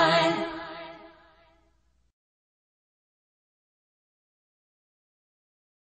my